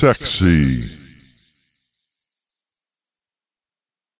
sexy.